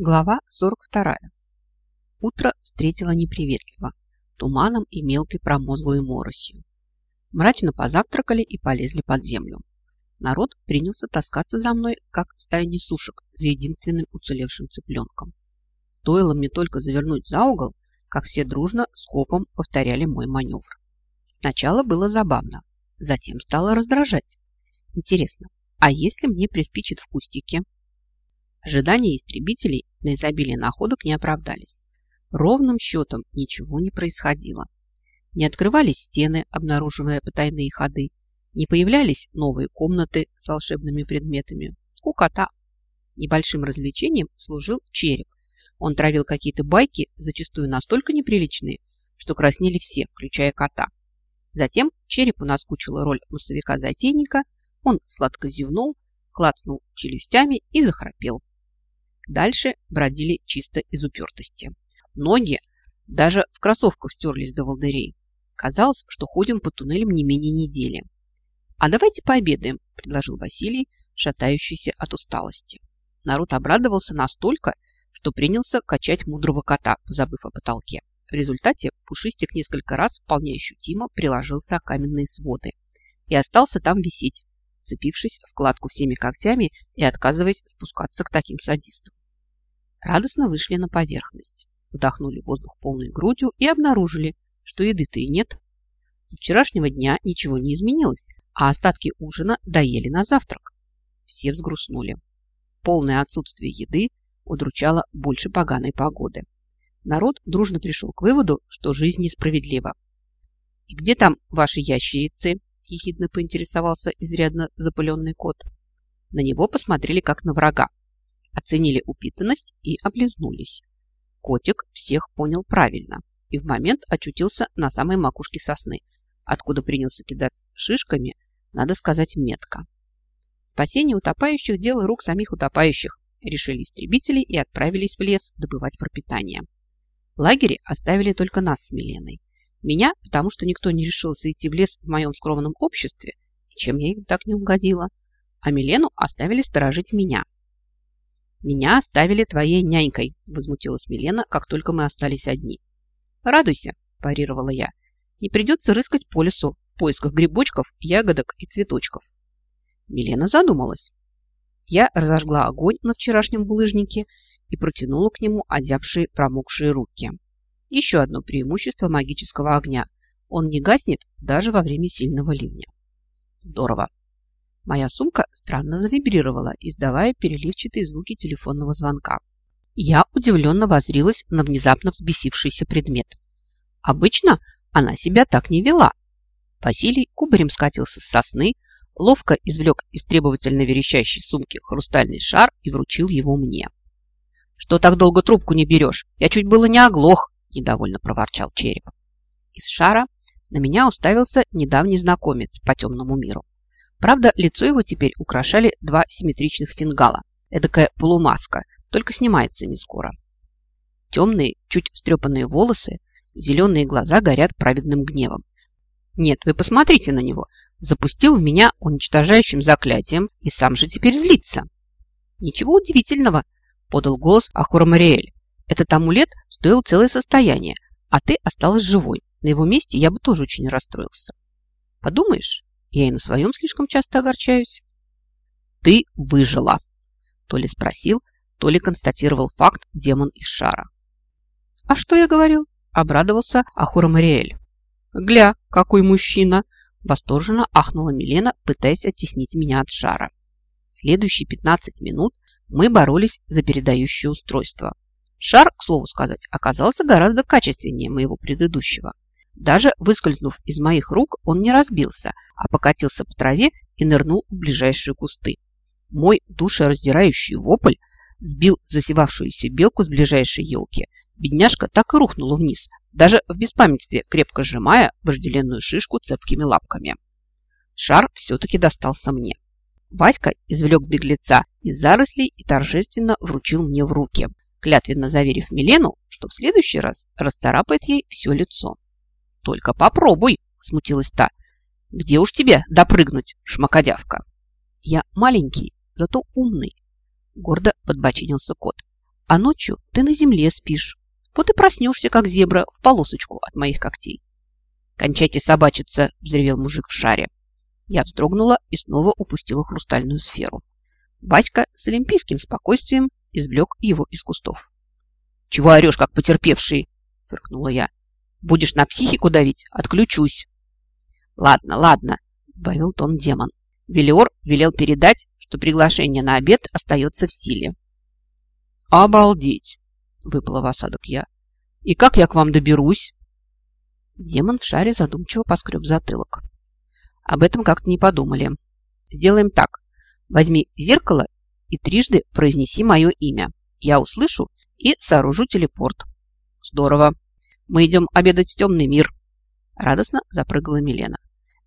Глава 42. Утро встретило неприветливо, туманом и мелкой промозглой моросью. Мрачно позавтракали и полезли под землю. Народ принялся таскаться за мной, как стая несушек, за единственным уцелевшим цыпленком. Стоило мне только завернуть за угол, как все дружно скопом повторяли мой маневр. Сначала было забавно, затем стало раздражать. Интересно, а если мне приспичит в кустике? Ожидания истребителей на изобилие находок не оправдались. Ровным счетом ничего не происходило. Не открывались стены, обнаруживая потайные ходы, не появлялись новые комнаты с волшебными предметами. Скукота. Небольшим развлечением служил череп. Он травил какие-то байки, зачастую настолько неприличные, что краснели все, включая кота. Затем черепу наскучила роль массовика-затейника, он сладко зевнул, клацнул челюстями и захрапел. Дальше бродили чисто из упертости. Ноги даже в кроссовках стерлись до волдырей. Казалось, что ходим по туннелям не менее недели. «А давайте пообедаем», – предложил Василий, шатающийся от усталости. Народ обрадовался настолько, что принялся качать мудрого кота, забыв о потолке. В результате Пушистик несколько раз вполне ощутимо приложился о каменные своды и остался там висеть, цепившись в кладку всеми когтями и отказываясь спускаться к таким садистам радостно вышли на поверхность, вдохнули воздух полной грудью и обнаружили, что еды-то и нет. С вчерашнего дня ничего не изменилось, а остатки ужина доели на завтрак. Все взгрустнули. Полное отсутствие еды удручало больше поганой погоды. Народ дружно пришел к выводу, что жизнь несправедлива. «И где там ваши ящерицы?» – ехидно поинтересовался изрядно запыленный кот. На него посмотрели как на врага, оценили упитанность и облизнулись. Котик всех понял правильно и в момент очутился на самой макушке сосны, откуда принялся кидать шишками, надо сказать, метко. Спасение утопающих – дело рук самих утопающих, решили истребители и отправились в лес добывать пропитание. В лагере оставили только нас с Миленой. Меня, потому что никто не решился идти в лес в моем скромном обществе, чем я им так не угодила. А Милену оставили сторожить меня – «Меня оставили твоей нянькой», – возмутилась Милена, как только мы остались одни. «Радуйся», – парировала я. «Не придется рыскать по лесу в поисках грибочков, ягодок и цветочков». Милена задумалась. Я разожгла огонь на вчерашнем булыжнике и протянула к нему озябшие промокшие руки. Еще одно преимущество магического огня. Он не гаснет даже во время сильного ливня. Здорово. Моя сумка странно завибрировала, издавая переливчатые звуки телефонного звонка. Я удивленно возрилась на внезапно взбесившийся предмет. Обычно она себя так не вела. Василий кубарем скатился с сосны, ловко извлек из требовательно верещащей сумки хрустальный шар и вручил его мне. «Что так долго трубку не берешь? Я чуть было не оглох!» – недовольно проворчал череп. Из шара на меня уставился недавний знакомец по темному миру. Правда, лицо его теперь украшали два симметричных фингала. Эдакая полумаска, только снимается не скоро. Темные, чуть встрепанные волосы, зеленые глаза горят праведным гневом. Нет, вы посмотрите на него. Запустил в меня уничтожающим заклятием и сам же теперь злится. Ничего удивительного, подал голос Ахура Мариэль. Этот амулет стоил целое состояние, а ты осталась живой. На его месте я бы тоже очень расстроился. Подумаешь, я и на своем слишком часто огорчаюсь. Ты выжила. То ли спросил, то ли констатировал факт демон из шара. А что я говорил? Обрадовался Ахура Мариэль. Гля, какой мужчина! Восторженно ахнула Милена, пытаясь оттеснить меня от шара. Следующие 15 минут мы боролись за передающее устройство. Шар, к слову сказать, оказался гораздо качественнее моего предыдущего. Даже выскользнув из моих рук, он не разбился, а покатился по траве и нырнул в ближайшие кусты. Мой душераздирающий вопль сбил засевавшуюся белку с ближайшей елки. Бедняжка так и рухнула вниз, даже в беспамятстве, крепко сжимая вожделенную шишку цепкими лапками. Шар все-таки достался мне. Васька извлек беглеца из зарослей и торжественно вручил мне в руки, клятвенно заверив Милену, что в следующий раз расцарапает ей все лицо. «Только попробуй!» – смутилась та. «Где уж тебе допрыгнуть, шмакодявка?» «Я маленький, зато умный», – гордо подбочинился кот. а ночью ты на земле спишь. Вот и проснешься, как зебра, в полосочку от моих когтей. «Кончайте собачиться!» – взревел мужик в шаре. Я вздрогнула и снова упустила хрустальную сферу. Батька с олимпийским спокойствием извлек его из кустов. «Чего орешь, как потерпевший?» – фыркнула я. «Будешь на психику давить? Отключусь!» «Ладно, ладно!» – добавил тон демон. Велиор велел передать, что приглашение на обед остается в силе. «Обалдеть!» – выпала в осадок я. «И как я к вам доберусь?» Демон в шаре задумчиво поскреб затылок. «Об этом как-то не подумали. Сделаем так. Возьми зеркало и трижды произнеси мое имя. Я услышу и сооружу телепорт». «Здорово. Мы идем обедать в темный мир». Радостно запрыгала Милена.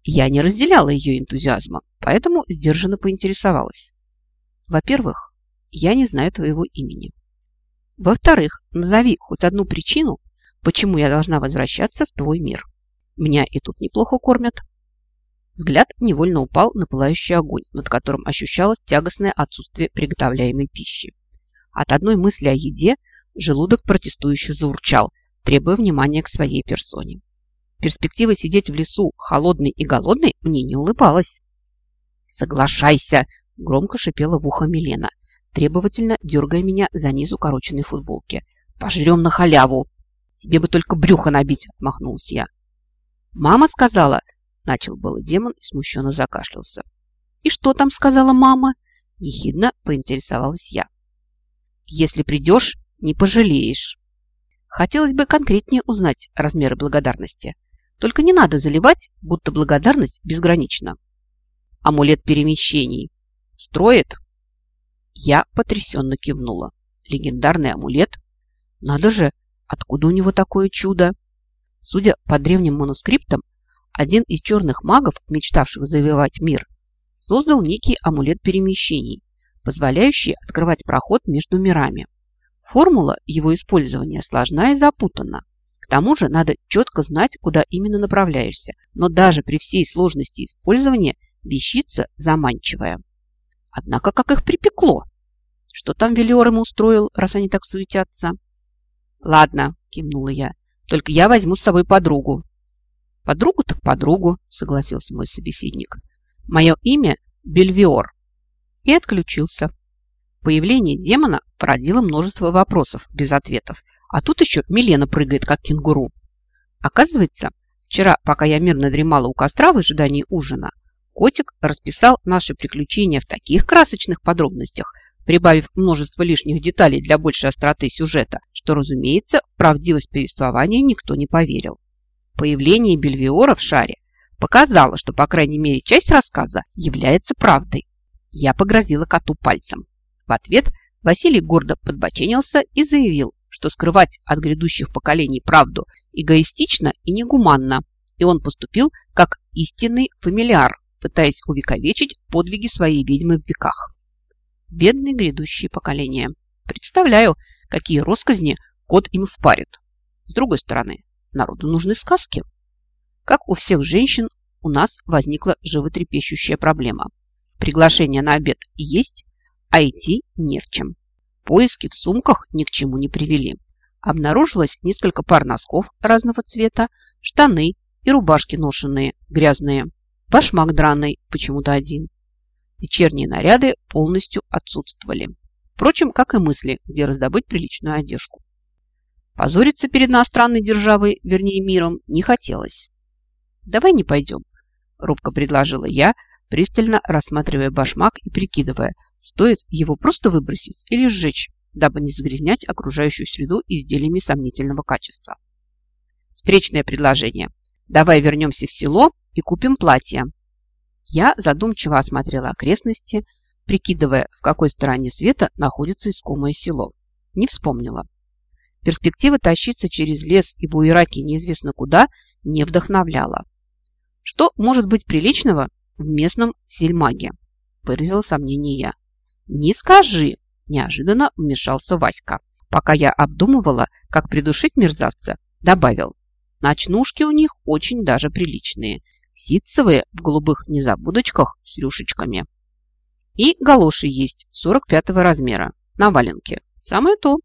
Я не разделяла ее энтузиазма, поэтому сдержанно поинтересовалась. Во-первых, я не знаю твоего имени. Во-вторых, назови хоть одну причину, почему я должна возвращаться в твой мир. Меня и тут неплохо кормят. Взгляд невольно упал на пылающий огонь, над которым ощущалось тягостное отсутствие приготовляемой пищи. От одной мысли о еде желудок протестующе заурчал, требуя внимания к своей персоне. Перспектива сидеть в лесу холодной и голодной мне не улыбалась. «Соглашайся!» – громко шипела в ухо Милена требовательно дергая меня за низ укороченной футболки. «Пожрем на халяву!» «Тебе бы только брюхо набить!» – отмахнулась я. «Мама сказала...» – начал было демон и смущенно закашлялся. «И что там сказала мама?» – ехидно поинтересовалась я. «Если придешь, не пожалеешь». Хотелось бы конкретнее узнать размеры благодарности. Только не надо заливать, будто благодарность безгранична. Амулет перемещений. Строит я потрясенно кивнула. Легендарный амулет? Надо же, откуда у него такое чудо? Судя по древним манускриптам, один из черных магов, мечтавших завоевать мир, создал некий амулет перемещений, позволяющий открывать проход между мирами. Формула его использования сложна и запутана. К тому же надо четко знать, куда именно направляешься, но даже при всей сложности использования вещица заманчивая. Однако как их припекло? Что там Велиор ему устроил, раз они так суетятся? Ладно, кивнула я. Только я возьму с собой подругу. Подругу так подругу, согласился мой собеседник. Мое имя Бельвиор. И отключился. Появление демона породило множество вопросов без ответов. А тут еще Милена прыгает, как кенгуру. Оказывается, вчера, пока я мирно дремала у костра в ожидании ужина, Котик расписал наши приключения в таких красочных подробностях, прибавив множество лишних деталей для большей остроты сюжета, что, разумеется, в правдивость повествования никто не поверил. Появление Бельвиора в шаре показало, что, по крайней мере, часть рассказа является правдой. Я погрозила коту пальцем. В ответ Василий гордо подбоченился и заявил, что скрывать от грядущих поколений правду эгоистично и негуманно, и он поступил как истинный фамильяр, пытаясь увековечить подвиги своей ведьмы в веках. Бедные грядущие поколения. Представляю, какие росказни кот им впарит. С другой стороны, народу нужны сказки. Как у всех женщин, у нас возникла животрепещущая проблема. Приглашение на обед есть, а идти не в чем. Поиски в сумках ни к чему не привели. Обнаружилось несколько пар носков разного цвета, штаны и рубашки ношенные, грязные. Башмак драный, почему-то один. Вечерние наряды полностью отсутствовали. Впрочем, как и мысли, где раздобыть приличную одежду. Позориться перед иностранной державой, вернее миром, не хотелось. «Давай не пойдем», – робко предложила я, пристально рассматривая башмак и прикидывая, стоит его просто выбросить или сжечь, дабы не загрязнять окружающую среду изделиями сомнительного качества. Встречное предложение. Давай вернемся в село и купим платье. Я задумчиво осмотрела окрестности, прикидывая, в какой стороне света находится искомое село. Не вспомнила. Перспектива тащиться через лес и буераки неизвестно куда не вдохновляла. Что может быть приличного в местном сельмаге? Выразила сомнение я. Не скажи, неожиданно вмешался Васька. Пока я обдумывала, как придушить мерзавца, добавил. Ночнушки у них очень даже приличные. Ситцевые в голубых незабудочках с рюшечками. И галоши есть 45 размера на валенке. Самое то,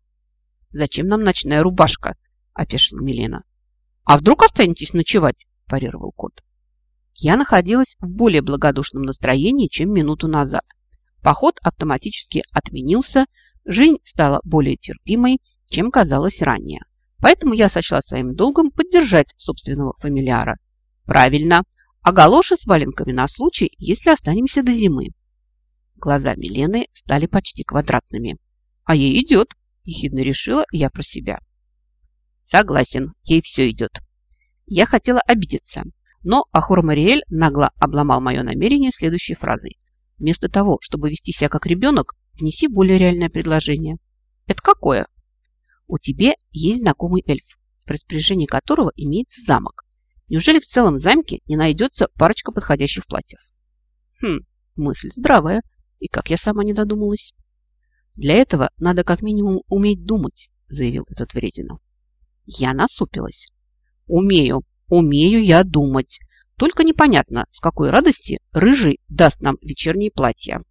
зачем нам ночная рубашка?» – опешила Милена. «А вдруг останетесь ночевать?» – парировал кот. Я находилась в более благодушном настроении, чем минуту назад. Поход автоматически отменился, жизнь стала более терпимой, чем казалось ранее. Поэтому я сочла своим долгом поддержать собственного фамилиара. Правильно, а галоши с валенками на случай, если останемся до зимы. Глаза Милены стали почти квадратными. А ей идет, ехидно решила я про себя. Согласен, ей все идет. Я хотела обидеться, но Ахур Мариэль нагло обломал мое намерение следующей фразой. Вместо того, чтобы вести себя как ребенок, внеси более реальное предложение. Это какое? У тебя есть знакомый эльф, в распоряжении которого имеется замок. Неужели в целом замке не найдется парочка подходящих платьев? Хм, мысль здравая. И как я сама не додумалась. Для этого надо как минимум уметь думать, заявил этот вредина. Я насупилась. Умею, умею я думать. Только непонятно, с какой радости рыжий даст нам вечерние платья.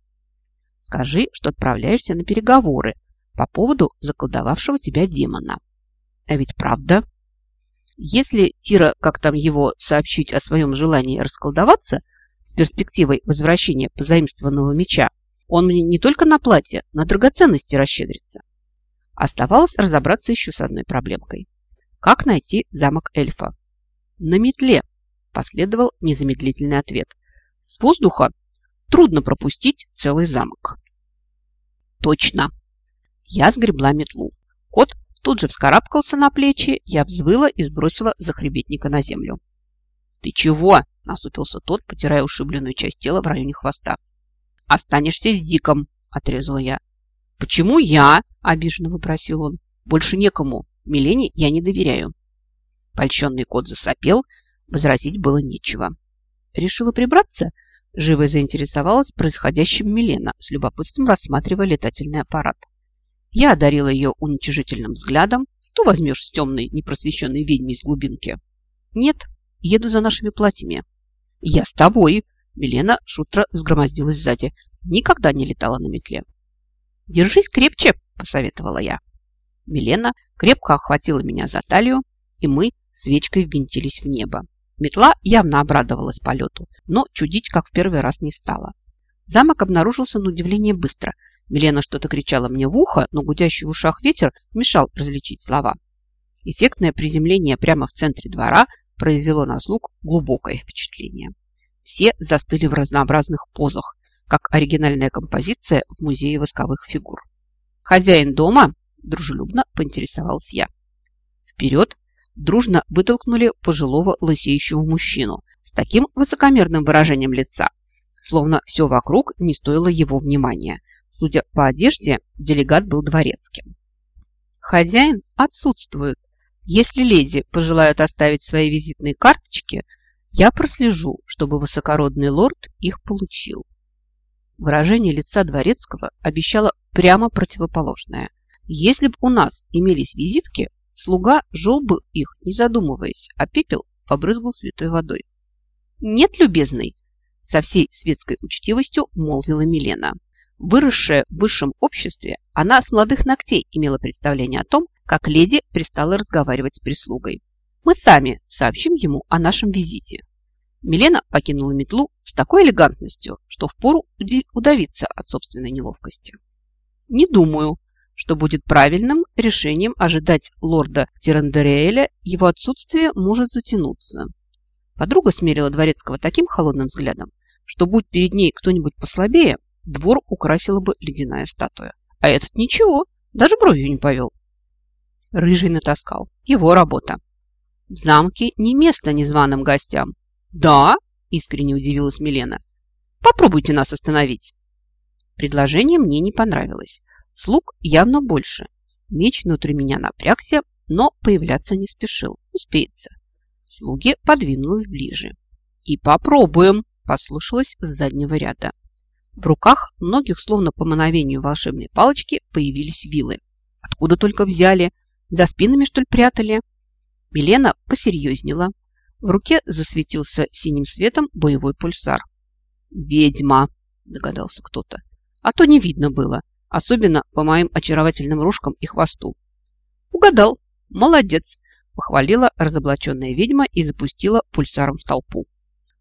Скажи, что отправляешься на переговоры по поводу заколдовавшего тебя демона. А ведь правда. Если Тира, как там его, сообщить о своем желании расколдоваться с перспективой возвращения позаимствованного меча, он мне не только на платье, на драгоценности расщедрится. Оставалось разобраться еще с одной проблемкой. Как найти замок эльфа? На метле, последовал незамедлительный ответ. С воздуха трудно пропустить целый замок. Точно. Я сгребла метлу. Кот тут же вскарабкался на плечи, я взвыла и сбросила захребетника на землю. «Ты чего?» – насупился тот, потирая ушибленную часть тела в районе хвоста. «Останешься с Диком», – отрезала я. «Почему я?» – обиженно вопросил он. «Больше некому. Милене я не доверяю». Польщенный кот засопел, возразить было нечего. Решила прибраться? Живо заинтересовалась происходящим Милена, с любопытством рассматривая летательный аппарат. Я одарила ее уничижительным взглядом. Что возьмешь с темной, непросвещенной ведьми из глубинки? Нет, еду за нашими платьями. Я с тобой. Милена шутро взгромоздилась сзади. Никогда не летала на метле. Держись крепче, посоветовала я. Милена крепко охватила меня за талию, и мы свечкой ввинтились в небо. Метла явно обрадовалась полету, но чудить, как в первый раз, не стала. Замок обнаружился на удивление быстро – Милена что-то кричала мне в ухо, но гудящий в ушах ветер мешал различить слова. Эффектное приземление прямо в центре двора произвело на слуг глубокое впечатление. Все застыли в разнообразных позах, как оригинальная композиция в музее восковых фигур. «Хозяин дома?» – дружелюбно поинтересовался я. Вперед дружно вытолкнули пожилого лысеющего мужчину с таким высокомерным выражением лица, словно все вокруг не стоило его внимания – Судя по одежде, делегат был дворецким. Хозяин отсутствует. Если леди пожелают оставить свои визитные карточки, я прослежу, чтобы высокородный лорд их получил. Выражение лица дворецкого обещало прямо противоположное. Если бы у нас имелись визитки, слуга жел бы их, не задумываясь, а пепел побрызгал святой водой. «Нет, любезный!» Со всей светской учтивостью молвила Милена. Выросшая в высшем обществе, она с молодых ногтей имела представление о том, как леди пристала разговаривать с прислугой. Мы сами сообщим ему о нашем визите. Милена покинула метлу с такой элегантностью, что впору удавиться от собственной неловкости. Не думаю, что будет правильным решением ожидать лорда Тирандереэля, его отсутствие может затянуться. Подруга смерила Дворецкого таким холодным взглядом, что будь перед ней кто-нибудь послабее, двор украсила бы ледяная статуя. А этот ничего, даже бровью не повел. Рыжий натаскал. Его работа. В замке не место незваным гостям. Да, искренне удивилась Милена. Попробуйте нас остановить. Предложение мне не понравилось. Слуг явно больше. Меч внутри меня напрягся, но появляться не спешил. Успеется. Слуги подвинулись ближе. И попробуем, послышалось с заднего ряда. В руках многих, словно по мановению волшебной палочки, появились вилы. Откуда только взяли? За спинами, что ли, прятали? Милена посерьезнела. В руке засветился синим светом боевой пульсар. «Ведьма!» – догадался кто-то. А то не видно было, особенно по моим очаровательным рожкам и хвосту. Угадал. Молодец. Похвалила разоблаченная ведьма и запустила пульсаром в толпу.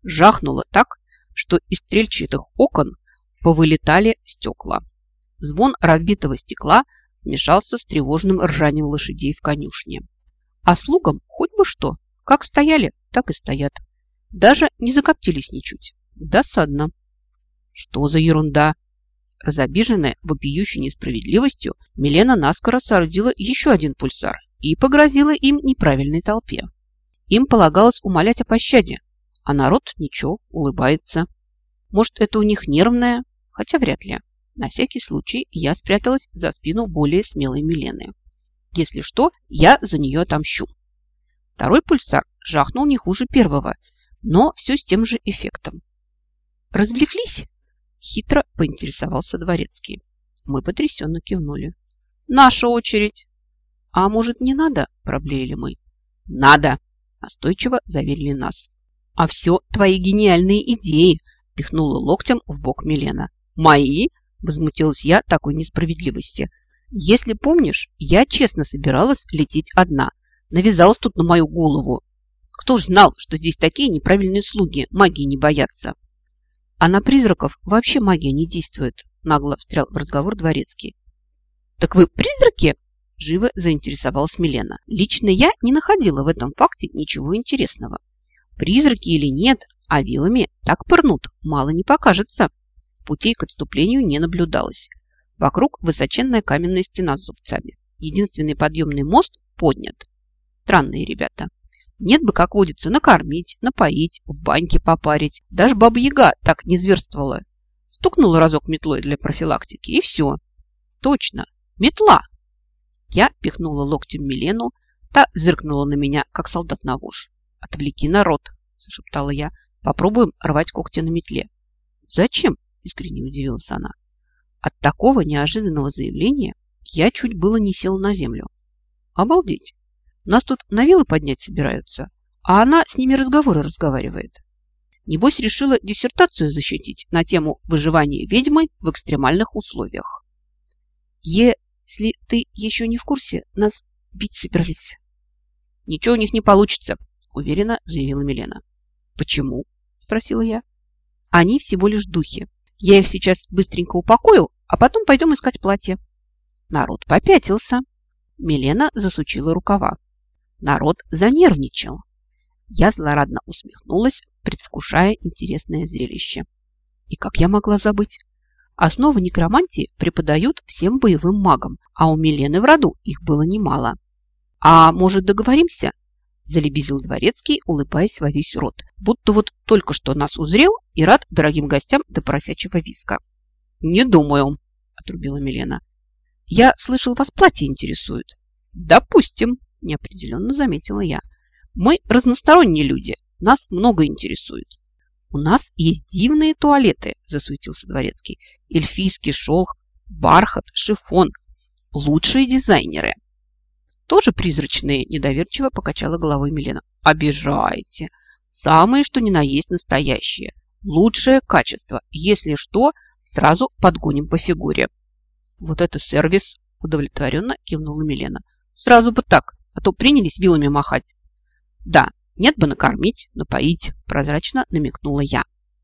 Жахнула так, что из стрельчатых окон повылетали стекла. Звон разбитого стекла смешался с тревожным ржанием лошадей в конюшне. А слугам хоть бы что, как стояли, так и стоят. Даже не закоптились ничуть. Досадно. Что за ерунда? Разобиженная вопиющей несправедливостью, Милена наскоро соорудила еще один пульсар и погрозила им неправильной толпе. Им полагалось умолять о пощаде, а народ ничего, улыбается. Может, это у них нервное, хотя вряд ли. На всякий случай я спряталась за спину более смелой Милены. Если что, я за нее отомщу. Второй пульсар жахнул не хуже первого, но все с тем же эффектом. «Развлеклись?» – хитро поинтересовался Дворецкий. Мы потрясенно кивнули. «Наша очередь!» «А может, не надо?» – проблеяли мы. «Надо!» – настойчиво заверили нас. «А все твои гениальные идеи!» – пихнула локтем в бок Милена. «Мои?» – возмутилась я такой несправедливости. «Если помнишь, я честно собиралась лететь одна. Навязалась тут на мою голову. Кто ж знал, что здесь такие неправильные слуги, магии не боятся?» «А на призраков вообще магия не действует», – нагло встрял в разговор дворецкий. «Так вы призраки?» – живо заинтересовалась Милена. «Лично я не находила в этом факте ничего интересного. Призраки или нет, а вилами так пырнут, мало не покажется. Путей к отступлению не наблюдалось. Вокруг высоченная каменная стена с зубцами. Единственный подъемный мост поднят. Странные ребята. Нет бы, как водится, накормить, напоить, в баньке попарить. Даже баба-яга так не зверствовала. Стукнула разок метлой для профилактики, и все. Точно, метла. Я пихнула локтем Милену, та зыркнула на меня, как солдат на вож. «Отвлеки народ!» – зашептала я. «Попробуем рвать когти на метле». «Зачем?» – искренне удивилась она. От такого неожиданного заявления я чуть было не села на землю. «Обалдеть! Нас тут на вилы поднять собираются, а она с ними разговоры разговаривает. Небось, решила диссертацию защитить на тему выживания ведьмы в экстремальных условиях. Если ты еще не в курсе, нас бить собирались. Ничего у них не получится, уверенно заявила Милена. «Почему?» – спросила я. «Они всего лишь духи. Я их сейчас быстренько упокою, а потом пойдем искать платье». Народ попятился. Милена засучила рукава. Народ занервничал. Я злорадно усмехнулась, предвкушая интересное зрелище. И как я могла забыть? Основы некромантии преподают всем боевым магам, а у Милены в роду их было немало. А может, договоримся? Залебезил дворецкий, улыбаясь во весь рот, будто вот только что нас узрел и рад дорогим гостям до поросячьего виска. «Не думаю», – отрубила Милена. «Я слышал, вас платье интересует». «Допустим», – неопределенно заметила я. «Мы разносторонние люди, нас много интересует». «У нас есть дивные туалеты», – засуетился дворецкий. «Эльфийский шелк, бархат, шифон. Лучшие дизайнеры». Тоже призрачные, недоверчиво покачала головой Милена. Обижаете. Самые, что ни на есть настоящие. Лучшее качество. Если что, сразу подгоним по фигуре. Вот это сервис, удовлетворенно кивнула Милена. Сразу бы так, а то принялись вилами махать. Да, нет бы накормить, напоить, прозрачно намекнула я.